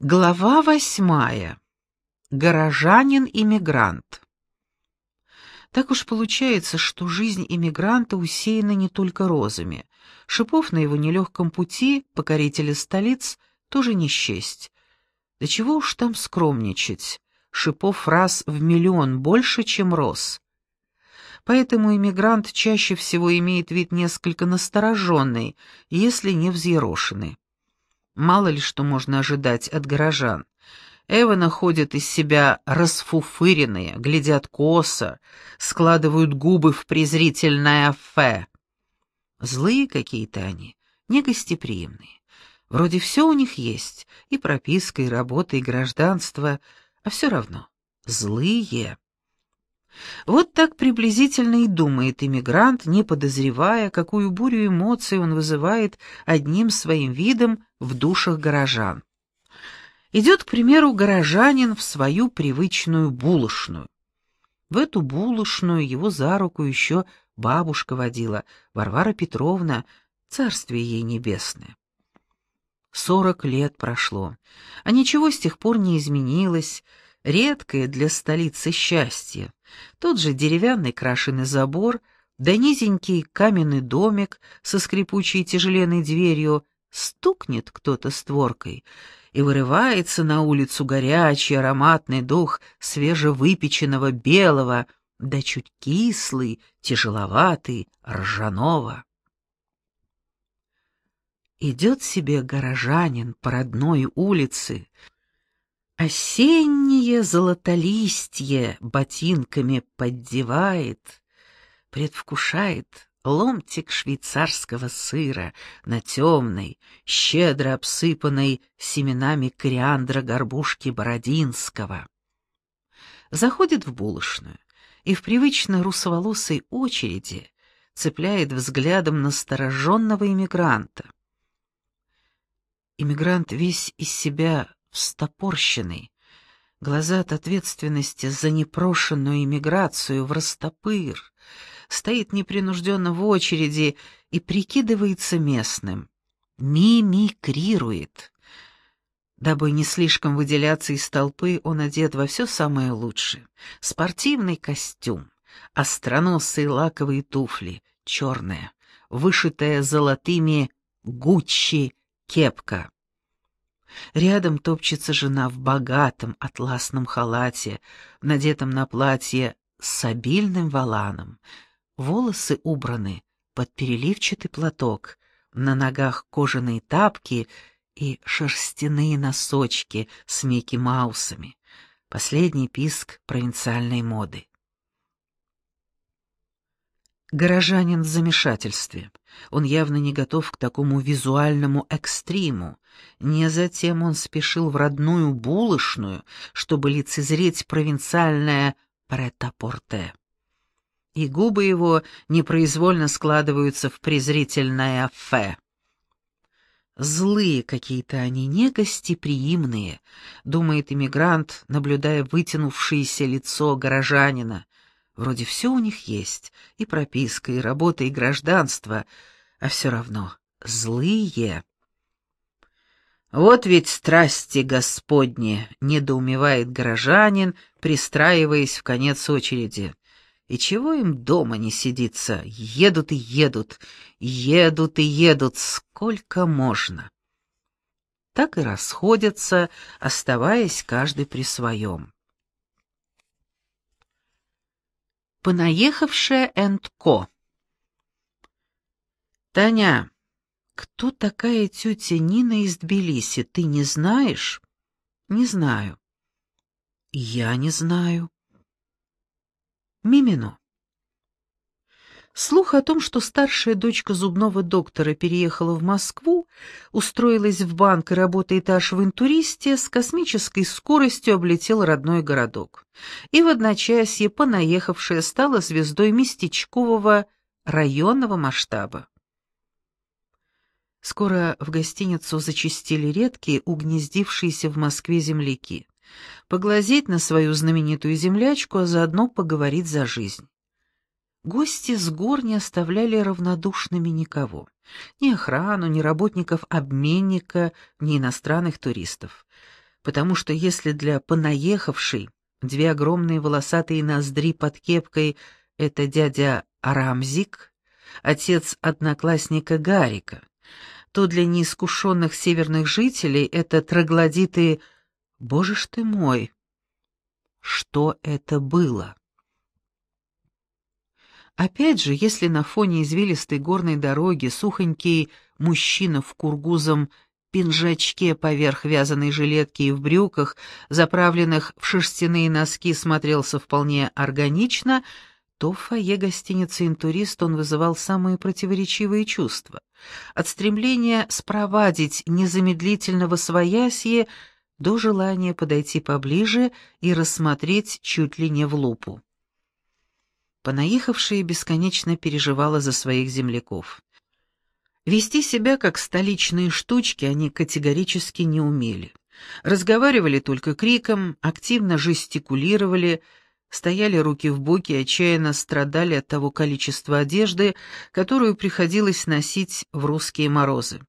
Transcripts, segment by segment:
Глава восьмая. Горожанин-иммигрант. Так уж получается, что жизнь иммигранта усеяна не только розами. Шипов на его нелегком пути, покорителя столиц, тоже не счесть. Да чего уж там скромничать. Шипов раз в миллион больше, чем роз. Поэтому иммигрант чаще всего имеет вид несколько настороженный, если не взъерошенный. Мало ли что можно ожидать от горожан. Эвы находят из себя расфуфыренные, глядят косо, складывают губы в презрительное «фе». Злые какие-то они, негостеприимные. Вроде все у них есть, и прописка, и работа, и гражданство, а все равно злые. Вот так приблизительно и думает иммигрант, не подозревая, какую бурю эмоций он вызывает одним своим видом в душах горожан. Идет, к примеру, горожанин в свою привычную булочную. В эту булочную его за руку еще бабушка водила, Варвара Петровна, царствие ей небесное. Сорок лет прошло, а ничего с тех пор не изменилось, редкое для столицы счастье. Тот же деревянный крашеный забор, да низенький каменный домик со скрипучей тяжеленной дверью, стукнет кто-то створкой, и вырывается на улицу горячий ароматный дух свежевыпеченного белого, да чуть кислый, тяжеловатый, ржаного. Идет себе горожанин по родной улице, Осеннее золотолистье ботинками поддевает, предвкушает ломтик швейцарского сыра на темной, щедро обсыпанной семенами кориандра горбушки Бородинского. Заходит в булочную и в привычно русоволосой очереди цепляет взглядом настороженного иммигранта. Иммигрант весь из себя встопорщенный, глаза от ответственности за непрошенную иммиграцию в растопыр, стоит непринужденно в очереди и прикидывается местным, мимикрирует. Дабы не слишком выделяться из толпы, он одет во все самое лучшее. Спортивный костюм, остроносые лаковые туфли, черная, вышитая золотыми Гуччи кепка. Рядом топчется жена в богатом атласном халате, надетом на платье с обильным воланом. Волосы убраны под переливчатый платок, на ногах кожаные тапки и шерстяные носочки с Микки Маусами. Последний писк провинциальной моды. Горожанин в замешательстве. Он явно не готов к такому визуальному экстриму. Не затем он спешил в родную булочную, чтобы лицезреть провинциальное претапорте. И губы его непроизвольно складываются в презрительное «фе». Злые какие-то они, негостеприимные, думает иммигрант, наблюдая вытянувшееся лицо горожанина, Вроде все у них есть, и прописка, и работа, и гражданство, а все равно злые. «Вот ведь страсти Господни!» — недоумевает горожанин, пристраиваясь в конец очереди. «И чего им дома не сидится? Едут и едут, едут и едут, сколько можно!» Так и расходятся, оставаясь каждый при своем. Понаехавшая энд ко. Таня, кто такая тетя Нина из Тбилиси, ты не знаешь? Не знаю. Я не знаю. Мимино. Слух о том, что старшая дочка зубного доктора переехала в Москву, устроилась в банк и работает аж в интуристе, с космической скоростью облетел родной городок. И в одночасье понаехавшая стала звездой местечкового районного масштаба. Скоро в гостиницу зачастили редкие, угнездившиеся в Москве земляки. Поглазеть на свою знаменитую землячку, а заодно поговорить за жизнь. Гости с гор не оставляли равнодушными никого. Ни охрану, ни работников обменника, ни иностранных туристов. потому что если для понаехавшей две огромные волосатые ноздри под кепкой — это дядя Рамзик, отец одноклассника Гарика, то для неискушенных северных жителей это троглодиты «Боже ж ты мой!» Что это было? Опять же, если на фоне извилистой горной дороги сухонький мужчина в кургузом пинжачке поверх вязаной жилетки и в брюках, заправленных в шерстяные носки, смотрелся вполне органично, то в фойе гостиницы «Интурист» он вызывал самые противоречивые чувства. От стремления спровадить незамедлительного своясье до желания подойти поближе и рассмотреть чуть ли не в лупу. Понаехавшая бесконечно переживала за своих земляков. Вести себя как столичные штучки они категорически не умели. Разговаривали только криком, активно жестикулировали, стояли руки в боки отчаянно страдали от того количества одежды, которую приходилось носить в русские морозы.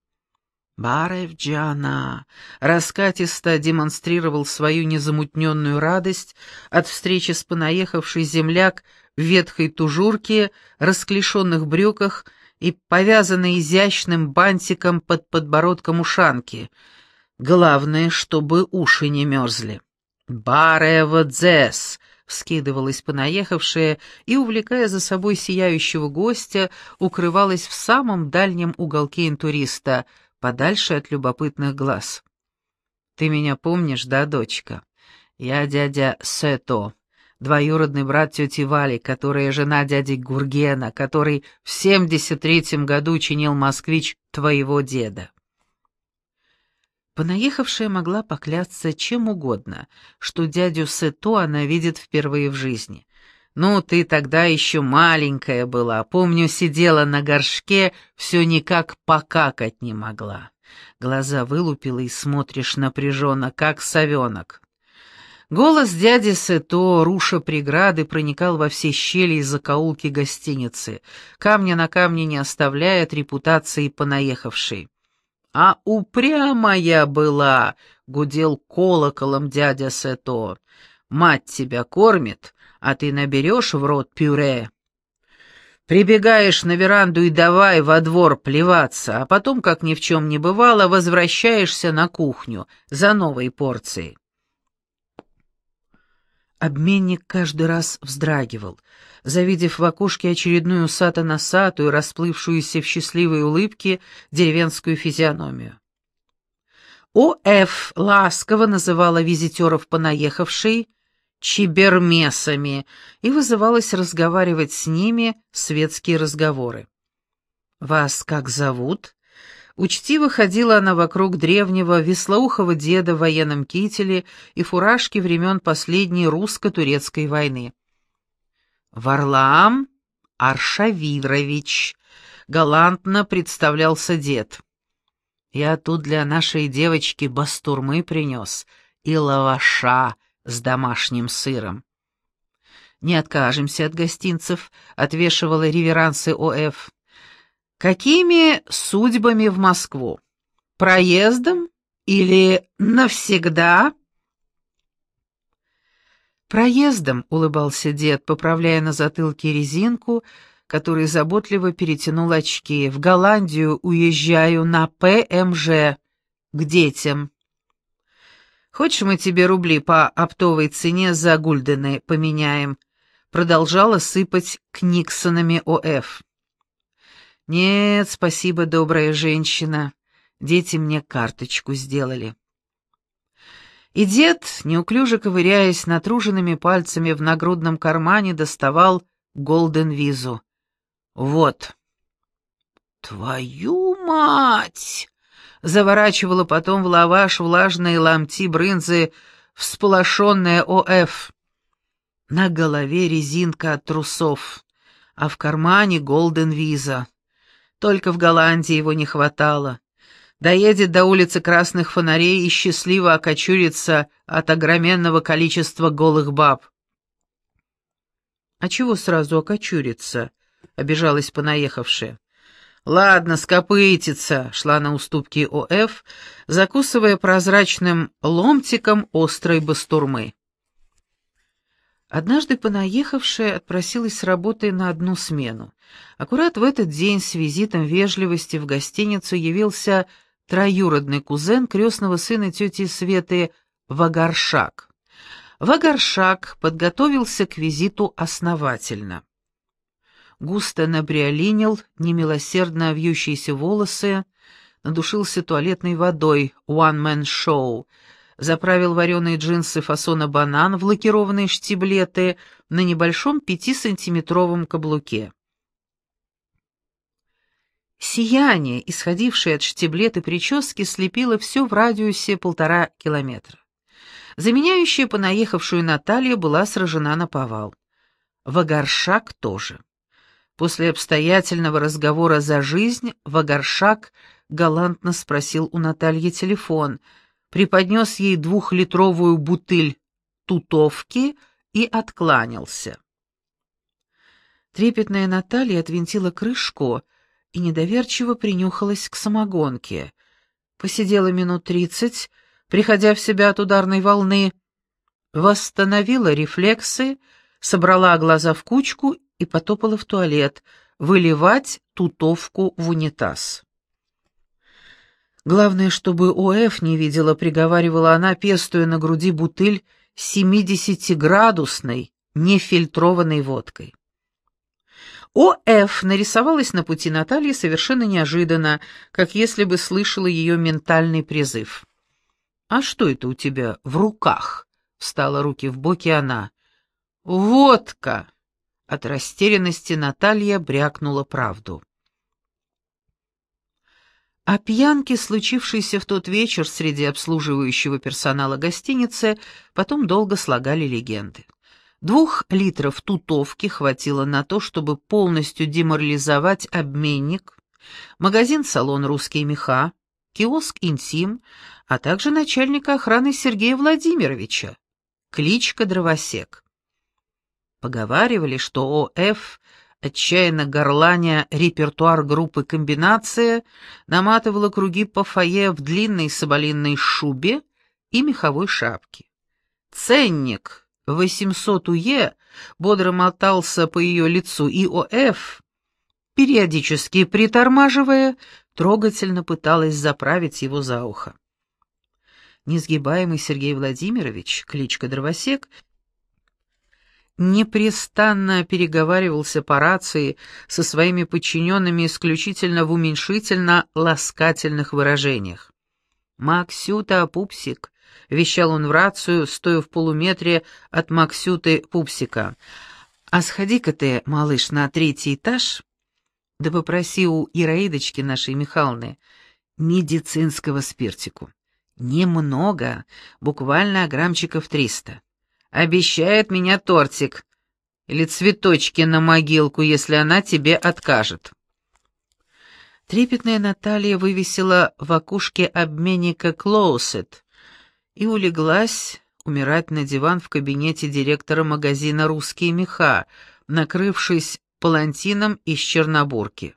Баревджана раскатисто демонстрировал свою незамутненную радость от встречи с понаехавшей земляк в ветхой тужурке, расклешенных брюках и повязанной изящным бантиком под подбородком ушанки. Главное, чтобы уши не мерзли. «Барева дзес!» — вскидывалась понаехавшая и, увлекая за собой сияющего гостя, укрывалась в самом дальнем уголке интуриста, подальше от любопытных глаз. «Ты меня помнишь, да, дочка? Я дядя Сето, двоюродный брат тети Вали, которая жена дяди Гургена, который в 73-м году чинил москвич твоего деда. Понаехавшая могла поклясться чем угодно, что дядю Сето она видит впервые в жизни. «Ну, ты тогда еще маленькая была, помню, сидела на горшке, все никак покакать не могла. Глаза вылупила и смотришь напряженно, как совенок. Голос дяди Сето, руша преграды, проникал во все щели и закоулки гостиницы, камня на камне не оставляя от репутации понаехавшей. «А упрямая была!» — гудел колоколом дядя Сето. «Мать тебя кормит, а ты наберешь в рот пюре. Прибегаешь на веранду и давай во двор плеваться, а потом, как ни в чем не бывало, возвращаешься на кухню за новой порцией». Обменник каждый раз вздрагивал, завидев в окошке очередную сато-носатую, расплывшуюся в счастливой улыбке деревенскую физиономию. О.Ф. ласково называла визитеров понаехавшей чибермесами и вызывалась разговаривать с ними светские разговоры. «Вас как зовут?» Учтиво ходила она вокруг древнего веслоухого деда в военном кителе и фуражке времен последней русско-турецкой войны. «Варлаам Аршавирович», — галантно представлялся дед. «Я тут для нашей девочки бастурмы принес и лаваша с домашним сыром». «Не откажемся от гостинцев», — отвешивала реверансы О.Ф. Какими судьбами в Москву? Проездом или навсегда? Проездом, улыбался дед, поправляя на затылке резинку, который заботливо перетянул очки. В Голландию уезжаю на ПМЖ к детям. Хочешь, мы тебе рубли по оптовой цене за гульдены поменяем? Продолжала сыпать книксонами ОФ. «Нет, спасибо, добрая женщина. Дети мне карточку сделали». И дед, неуклюже ковыряясь натруженными пальцами в нагрудном кармане, доставал голден-визу. «Вот». «Твою мать!» — заворачивала потом в лаваш влажные ломти брынзы всполошенная ОФ. На голове резинка от трусов, а в кармане голден-виза. Только в Голландии его не хватало. Доедет до улицы красных фонарей и счастливо окочурится от огроменного количества голых баб. «А чего сразу окочуриться?» — обижалась понаехавшая. «Ладно, скопытится», — шла на уступки ОФ, закусывая прозрачным ломтиком острой бастурмы. Однажды понаехавшая отпросилась с работы на одну смену. Аккурат в этот день с визитом вежливости в гостиницу явился троюродный кузен крестного сына тети Светы Вагаршак. Вагаршак подготовился к визиту основательно. Густо набриолинил немилосердно вьющиеся волосы, надушился туалетной водой «One-Man-Show», заправил вареные джинсы фасона банан в лакированные штиблеты на небольшом пятисантиметровом каблуке. Сияние, исходившее от штиблет прически, слепило все в радиусе полтора километра. Заменяющая понаехавшую Наталья была сражена на повал. Вагаршак тоже. После обстоятельного разговора за жизнь Вагаршак галантно спросил у Натальи телефон — преподнес ей двухлитровую бутыль тутовки и откланялся. Трепетная Наталья отвинтила крышку и недоверчиво принюхалась к самогонке. Посидела минут тридцать, приходя в себя от ударной волны, восстановила рефлексы, собрала глаза в кучку и потопала в туалет, выливать тутовку в унитаз. Главное, чтобы ОФ не видела, приговаривала она, пестуя на груди бутыль семидесятиградусной, нефильтрованной водкой. ОФ нарисовалась на пути Натальи совершенно неожиданно, как если бы слышала ее ментальный призыв. «А что это у тебя в руках?» — встала руки в боки она. «Водка!» От растерянности Наталья брякнула правду. О пьянке, случившейся в тот вечер среди обслуживающего персонала гостиницы, потом долго слагали легенды. Двух литров тутовки хватило на то, чтобы полностью деморализовать обменник, магазин-салон «Русские меха», киоск «Интим», а также начальника охраны Сергея Владимировича, кличка «Дровосек». Поговаривали, что ОФ отчаянно горланя репертуар группы «Комбинация», наматывала круги по фойе в длинной соболиной шубе и меховой шапке. Ценник 800 УЕ бодро мотался по ее лицу, и ОФ, периодически притормаживая, трогательно пыталась заправить его за ухо. Несгибаемый Сергей Владимирович, кличка Дровосек, непрестанно переговаривался по рации со своими подчиненными исключительно в уменьшительно-ласкательных выражениях. «Максюта, пупсик!» — вещал он в рацию, стоя в полуметре от Максюты пупсика. «А сходи-ка ты, малыш, на третий этаж, да попроси у Ираидочки нашей Михайловны медицинского спиртику. Немного, буквально граммчиков триста». Обещает меня тортик. Или цветочки на могилку, если она тебе откажет. Трепетная Наталья вывесила в окушке обменника «Клоусет» и улеглась умирать на диван в кабинете директора магазина «Русские меха», накрывшись палантином из Чернобурки.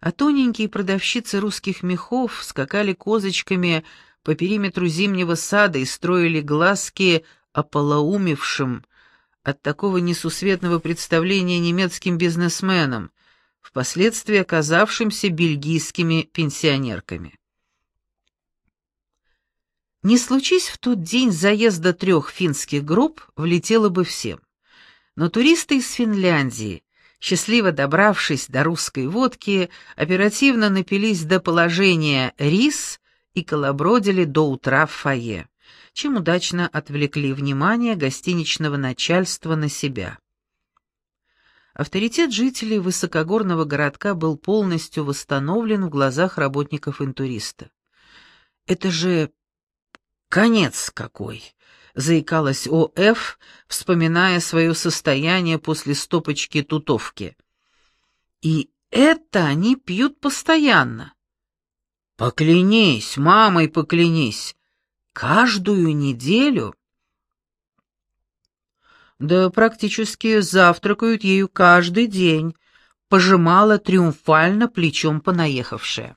А тоненькие продавщицы русских мехов скакали козочками по периметру зимнего сада и строили глазки ополоумевшим от такого несусветного представления немецким бизнесменам, впоследствии оказавшимся бельгийскими пенсионерками. Не случись в тот день заезда трех финских групп, влетело бы всем. Но туристы из Финляндии, счастливо добравшись до русской водки, оперативно напились до положения рис и колобродили до утра в фойе чем удачно отвлекли внимание гостиничного начальства на себя. Авторитет жителей высокогорного городка был полностью восстановлен в глазах работников интуриста. «Это же конец какой!» — заикалась О.Ф., вспоминая свое состояние после стопочки тутовки. «И это они пьют постоянно». «Поклянись, мамой поклянись!» Каждую неделю? Да практически завтракают ею каждый день, пожимала триумфально плечом понаехавшая.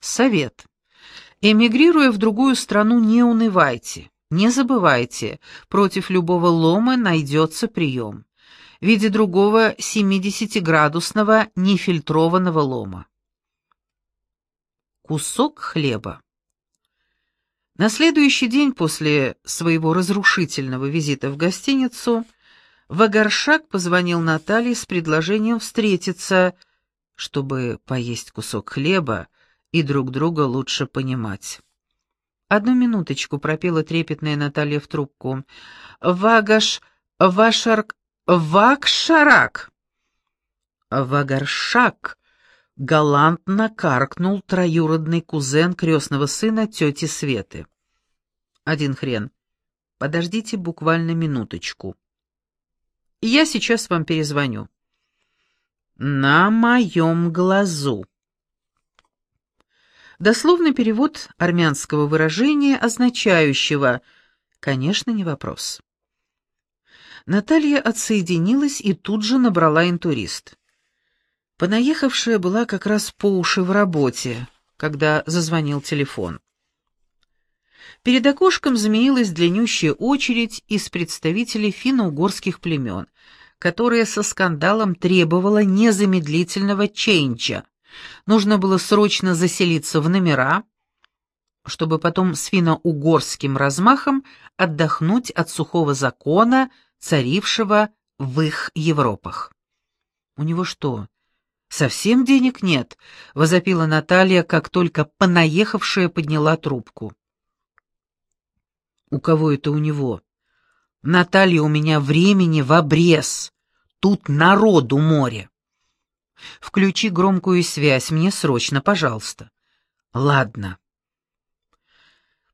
Совет. Эмигрируя в другую страну, не унывайте. Не забывайте, против любого лома найдется прием в виде другого 70-градусного нефильтрованного лома. Кусок хлеба. На следующий день после своего разрушительного визита в гостиницу Вагаршак позвонил Наталье с предложением встретиться, чтобы поесть кусок хлеба и друг друга лучше понимать. «Одну минуточку», — пропела трепетная Наталья в трубку. «Вагаш... Вашарк... Вакшарак!» «Вагаршак!» — галантно каркнул троюродный кузен крестного сына тети Светы. «Один хрен. Подождите буквально минуточку. Я сейчас вам перезвоню». «На моем глазу», Дословный перевод армянского выражения, означающего «конечно, не вопрос». Наталья отсоединилась и тут же набрала интурист. Понаехавшая была как раз по уши в работе, когда зазвонил телефон. Перед окошком змеилась длиннющая очередь из представителей финно-угорских племен, которая со скандалом требовала незамедлительного ченча, Нужно было срочно заселиться в номера, чтобы потом с финно-угорским размахом отдохнуть от сухого закона, царившего в их Европах. «У него что, совсем денег нет?» — возопила Наталья, как только понаехавшая подняла трубку. «У кого это у него?» «Наталья, у меня времени в обрез. Тут народу море». Включи громкую связь, мне срочно, пожалуйста. Ладно.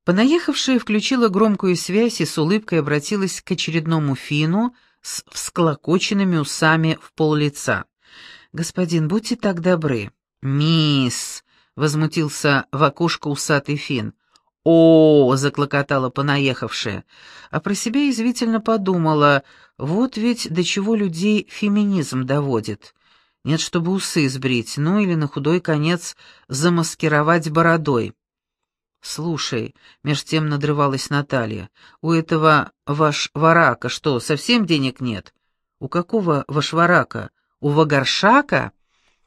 Понаехавшая включила громкую связь и с улыбкой обратилась к очередному фину с всклокоченными усами в пол лица. «Господин, будьте так добры». «Мисс!» — возмутился в окошко усатый фин. «О!» — заклокотала понаехавшая, а про себя извительно подумала, вот ведь до чего людей феминизм доводит. Нет, чтобы усы сбрить, ну или на худой конец замаскировать бородой. «Слушай», — меж тем надрывалась Наталья, — «у этого ваш варака что, совсем денег нет?» «У какого ваш варака? У вагаршака?»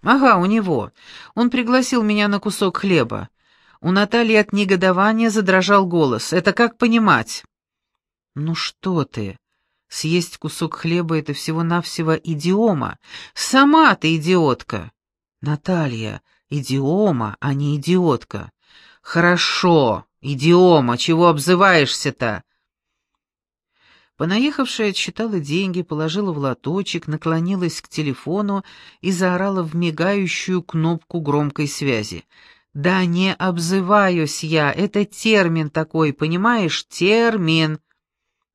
«Ага, у него. Он пригласил меня на кусок хлеба». У Натальи от негодования задрожал голос. «Это как понимать?» «Ну что ты?» Съесть кусок хлеба — это всего-навсего идиома. Сама ты идиотка. Наталья, идиома, а не идиотка. Хорошо, идиома, чего обзываешься-то? Понаехавшая отсчитала деньги, положила в лоточек, наклонилась к телефону и заорала в мигающую кнопку громкой связи. «Да не обзываюсь я, это термин такой, понимаешь, термин».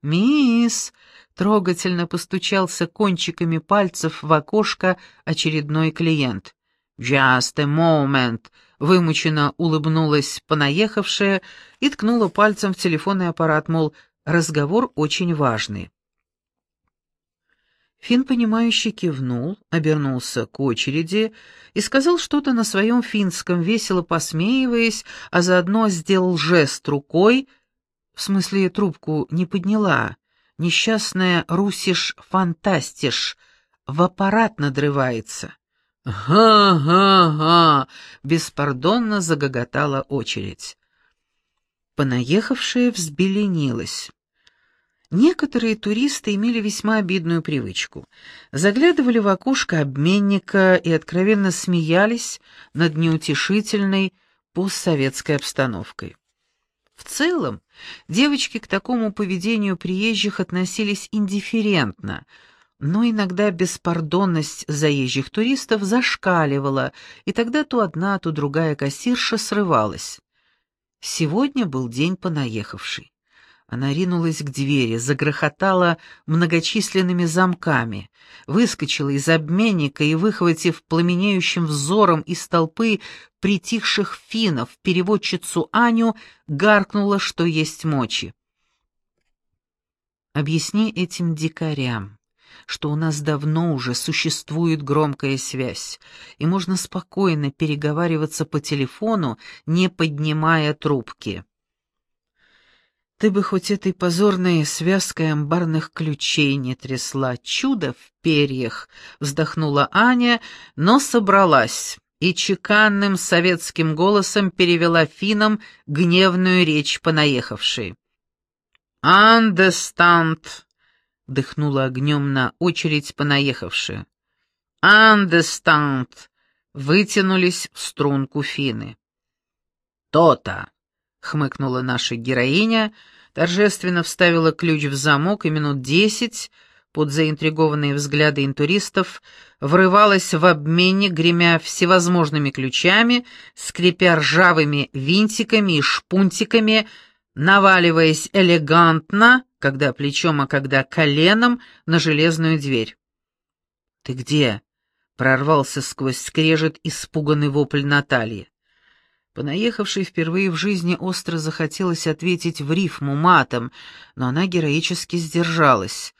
«Мисс!» Трогательно постучался кончиками пальцев в окошко очередной клиент. «Just a moment!» — вымученно улыбнулась понаехавшая и ткнула пальцем в телефонный аппарат, мол, разговор очень важный. Фин, понимающе кивнул, обернулся к очереди и сказал что-то на своем финском, весело посмеиваясь, а заодно сделал жест рукой, в смысле трубку не подняла, Несчастная Русиш-фантастиш в аппарат надрывается. «Га-га-га!» — беспардонно загоготала очередь. Понаехавшая взбеленилась. Некоторые туристы имели весьма обидную привычку. Заглядывали в окошко обменника и откровенно смеялись над неутешительной постсоветской обстановкой. В целом, девочки к такому поведению приезжих относились индифферентно, но иногда беспардонность заезжих туристов зашкаливала, и тогда то одна, то другая кассирша срывалась. Сегодня был день понаехавший. Она ринулась к двери, загрохотала многочисленными замками, выскочила из обменника и, выхватив пламенеющим взором из толпы притихших финнов переводчицу Аню, гаркнула, что есть мочи. «Объясни этим дикарям, что у нас давно уже существует громкая связь, и можно спокойно переговариваться по телефону, не поднимая трубки. Ты бы хоть этой позорной связкой амбарных ключей не трясла. Чудо в перьях, вздохнула Аня, но собралась и чеканным советским голосом перевела финам гневную речь понаехавшей. «Understand», — дыхнула огнем на очередь понаехавшая. «Understand», — вытянулись в струнку фины. «То-то», — хмыкнула наша героиня, торжественно вставила ключ в замок и минут десять под заинтригованные взгляды интуристов, врывалась в обменник, гремя всевозможными ключами, скрипя ржавыми винтиками и шпунтиками, наваливаясь элегантно, когда плечом, а когда коленом, на железную дверь. «Ты где?» — прорвался сквозь скрежет испуганный вопль Натальи. Понаехавшей впервые в жизни остро захотелось ответить в рифму матом, но она героически сдержалась.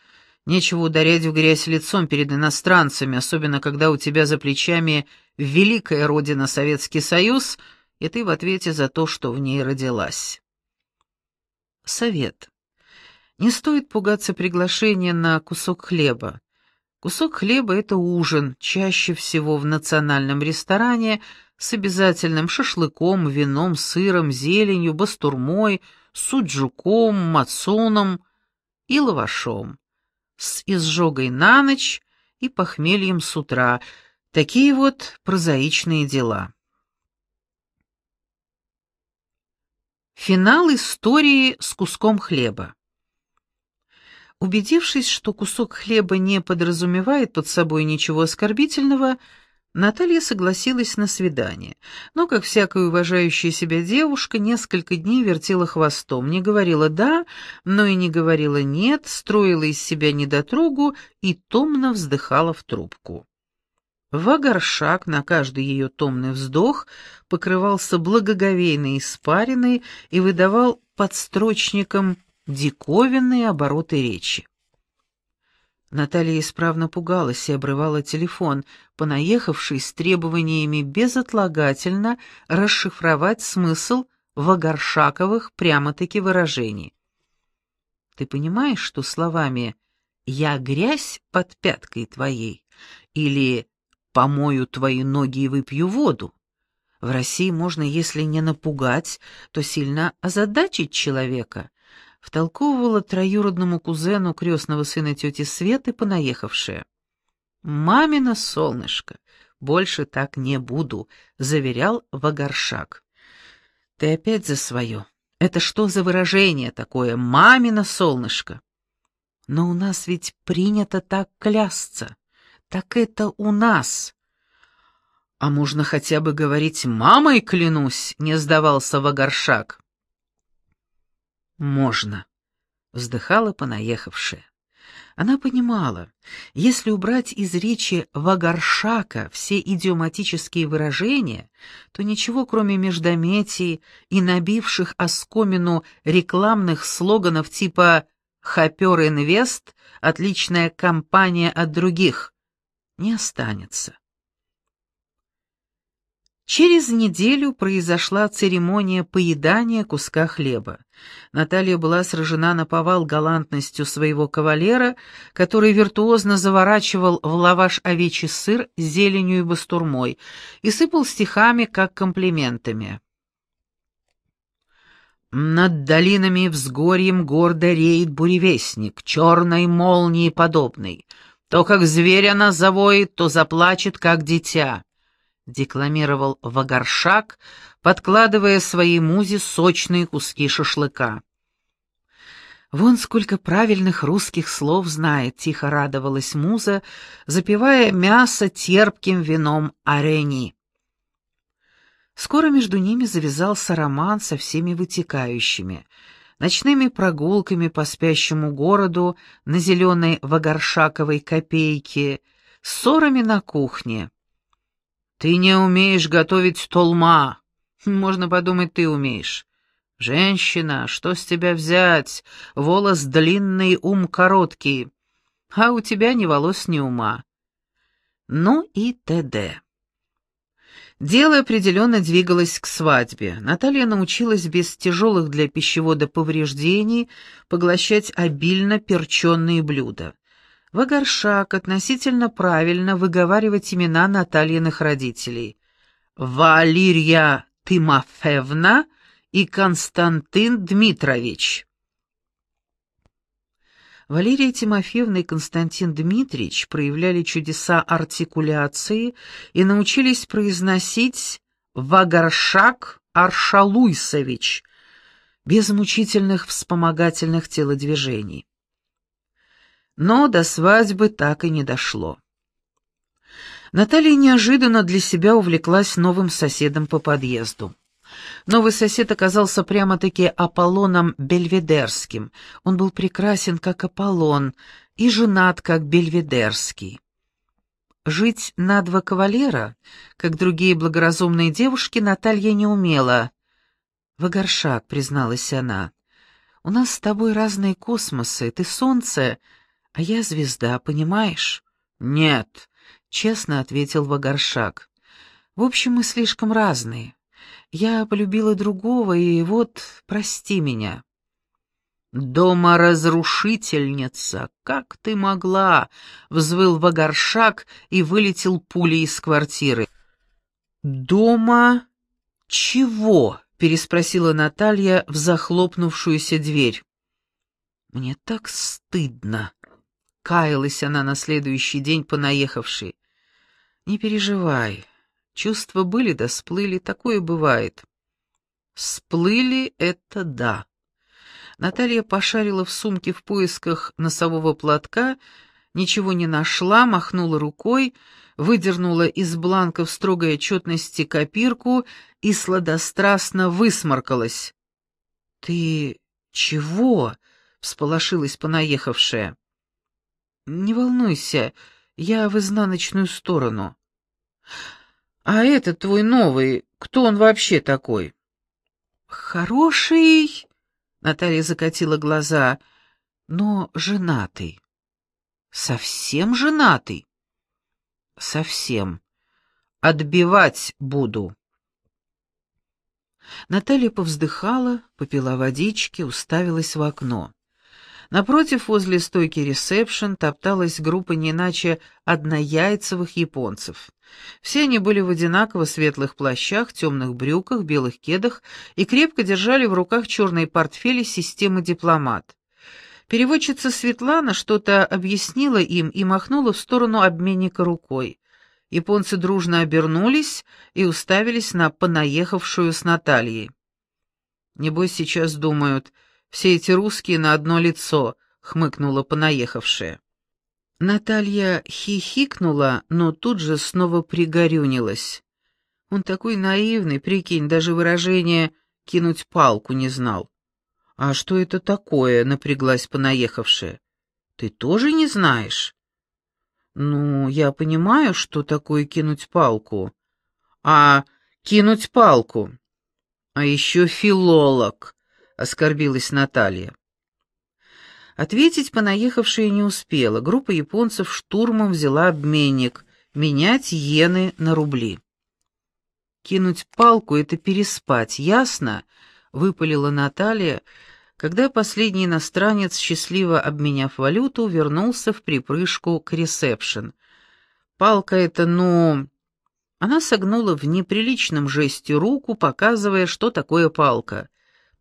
Нечего ударять в грязь лицом перед иностранцами, особенно когда у тебя за плечами великая родина Советский Союз, и ты в ответе за то, что в ней родилась. Совет. Не стоит пугаться приглашения на кусок хлеба. Кусок хлеба — это ужин, чаще всего в национальном ресторане, с обязательным шашлыком, вином, сыром, зеленью, бастурмой, суджуком, мацоном и лавашом с изжогой на ночь и похмельем с утра. Такие вот прозаичные дела. Финал истории с куском хлеба. Убедившись, что кусок хлеба не подразумевает под собой ничего оскорбительного, Наталья согласилась на свидание, но, как всякая уважающая себя девушка, несколько дней вертела хвостом, не говорила «да», но и не говорила «нет», строила из себя недотрогу и томно вздыхала в трубку. Вагаршак на каждый ее томный вздох покрывался благоговейной испариной и выдавал подстрочником диковинные обороты речи. Наталья исправно пугалась и обрывала телефон, понаехавший с требованиями безотлагательно расшифровать смысл Вагаршаковых прямо-таки выражений. «Ты понимаешь, что словами «я грязь под пяткой твоей» или «помою твои ноги и выпью воду» в России можно, если не напугать, то сильно озадачить человека, втолковывала троюродному кузену крестного сына тети Светы понаехавшая. «Мамина солнышко, больше так не буду», — заверял Вагаршак. «Ты опять за свое. Это что за выражение такое, мамина солнышко?» «Но у нас ведь принято так клясться. Так это у нас». «А можно хотя бы говорить «мамой клянусь», — не сдавался Вагаршак. «Можно», — вздыхала понаехавшая. Она понимала, если убрать из речи Вагаршака все идиоматические выражения, то ничего, кроме междометий и набивших оскомину рекламных слоганов типа «Хопер Инвест», «Отличная компания от других», не останется. Через неделю произошла церемония поедания куска хлеба. Наталья была сражена на повал галантностью своего кавалера, который виртуозно заворачивал в лаваш овечий сыр с зеленью и бастурмой и сыпал стихами, как комплиментами. Над долинами взгорьем гордо реет буревестник, черной молнии подобный. То, как зверь она завоет, то заплачет, как дитя. — декламировал Вагаршак, подкладывая своей музе сочные куски шашлыка. «Вон сколько правильных русских слов знает», — тихо радовалась муза, запивая мясо терпким вином арени. Скоро между ними завязался роман со всеми вытекающими — ночными прогулками по спящему городу на зеленой вагаршаковой копейке, ссорами на кухне. Ты не умеешь готовить толма. Можно подумать, ты умеешь. Женщина, что с тебя взять? Волос длинный, ум короткий. а у тебя ни волос, ни ума. Ну и т.д. Дело определенно двигалось к свадьбе. Наталья научилась без тяжелых для пищевода повреждений поглощать обильно перченные блюда. Вагаршак относительно правильно выговаривать имена Натальиных родителей. Валерия Тимофеевна и Константин Дмитрович. Валерия Тимофеевна и Константин Дмитриевич проявляли чудеса артикуляции и научились произносить «Вагаршак Аршалуйсович» без мучительных вспомогательных телодвижений. Но до свадьбы так и не дошло. Наталья неожиданно для себя увлеклась новым соседом по подъезду. Новый сосед оказался прямо-таки Аполлоном Бельведерским. Он был прекрасен, как Аполлон, и женат, как Бельведерский. Жить на два кавалера, как другие благоразумные девушки, Наталья не умела. «Вагаршак», — призналась она, — «у нас с тобой разные космосы, ты солнце, а я звезда, понимаешь?» «Нет», — честно ответил Вагаршак. «В общем, мы слишком разные. Я полюбила другого, и вот прости меня». «Дома-разрушительница, как ты могла?» — взвыл Вагаршак и вылетел пулей из квартиры. «Дома чего?» — переспросила Наталья в захлопнувшуюся дверь. «Мне так стыдно», — каялась она на следующий день понаехавшей. «Не переживай, Чувства были да сплыли, такое бывает. Сплыли — это да. Наталья пошарила в сумке в поисках носового платка, ничего не нашла, махнула рукой, выдернула из бланков строгой отчетности копирку и сладострастно высморкалась. «Ты чего?» — всполошилась понаехавшая. «Не волнуйся, я в изнаночную сторону». «А этот твой новый, кто он вообще такой?» «Хороший...» — Наталья закатила глаза. «Но женатый». «Совсем женатый?» «Совсем. Отбивать буду». Наталья повздыхала, попила водички, уставилась в окно. Напротив, возле стойки ресепшн, топталась группа не иначе однояйцевых японцев. Все они были в одинаково светлых плащах, темных брюках, белых кедах и крепко держали в руках черные портфели системы «Дипломат». Переводчица Светлана что-то объяснила им и махнула в сторону обменника рукой. Японцы дружно обернулись и уставились на понаехавшую с Натальей. «Небось, сейчас думают, все эти русские на одно лицо», — хмыкнула понаехавшая. Наталья хихикнула, но тут же снова пригорюнилась. Он такой наивный, прикинь, даже выражение «кинуть палку» не знал. «А что это такое?» — напряглась понаехавшая. «Ты тоже не знаешь?» «Ну, я понимаю, что такое кинуть палку». «А, кинуть палку!» «А еще филолог», — оскорбилась Наталья. Ответить понаехавшая не успела. Группа японцев штурмом взяла обменник — менять иены на рубли. «Кинуть палку — это переспать, ясно?» — выпалила Наталья, когда последний иностранец, счастливо обменяв валюту, вернулся в припрыжку к ресепшн. «Палка — это, ну...» Она согнула в неприличном жесте руку, показывая, что такое палка.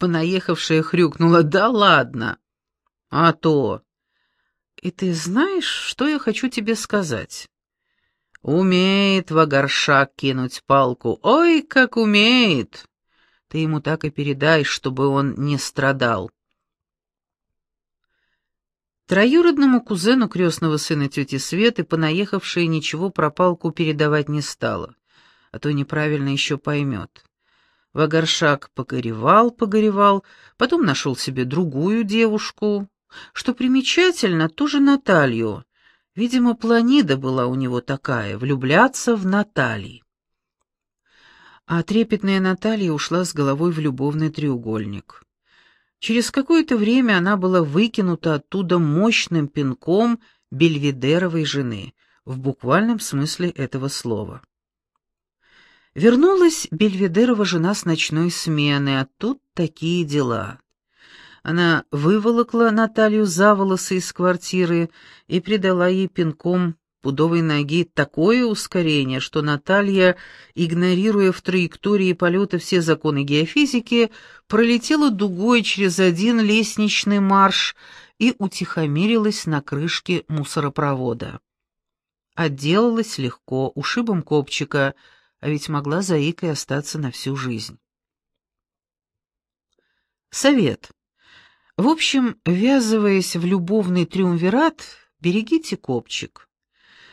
Понаехавшая хрюкнула «Да ладно!» «А то!» «И ты знаешь, что я хочу тебе сказать?» «Умеет Вагаршак кинуть палку. Ой, как умеет!» «Ты ему так и передай, чтобы он не страдал». Троюродному кузену крестного сына тети Светы, понаехавшая ничего про палку передавать не стала, а то неправильно еще поймет. Вагаршак погоревал, погоревал, потом нашел себе другую девушку, что примечательно, тоже Наталью. Видимо, планида была у него такая — влюбляться в Натальи. А трепетная Наталья ушла с головой в любовный треугольник. Через какое-то время она была выкинута оттуда мощным пинком бельведеровой жены, в буквальном смысле этого слова. Вернулась Бельведерова жена с ночной смены, а тут такие дела. Она выволокла Наталью за волосы из квартиры и придала ей пинком пудовой ноги такое ускорение, что Наталья, игнорируя в траектории полета все законы геофизики, пролетела дугой через один лестничный марш и утихомирилась на крышке мусоропровода. Отделалась легко, ушибом копчика, а ведь могла заикой остаться на всю жизнь. Совет. В общем, ввязываясь в любовный триумвират, берегите копчик.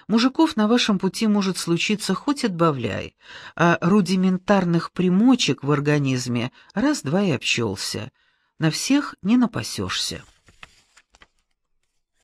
Мужиков на вашем пути может случиться хоть отбавляй, а рудиментарных примочек в организме раз-два и обчелся. На всех не напасешься.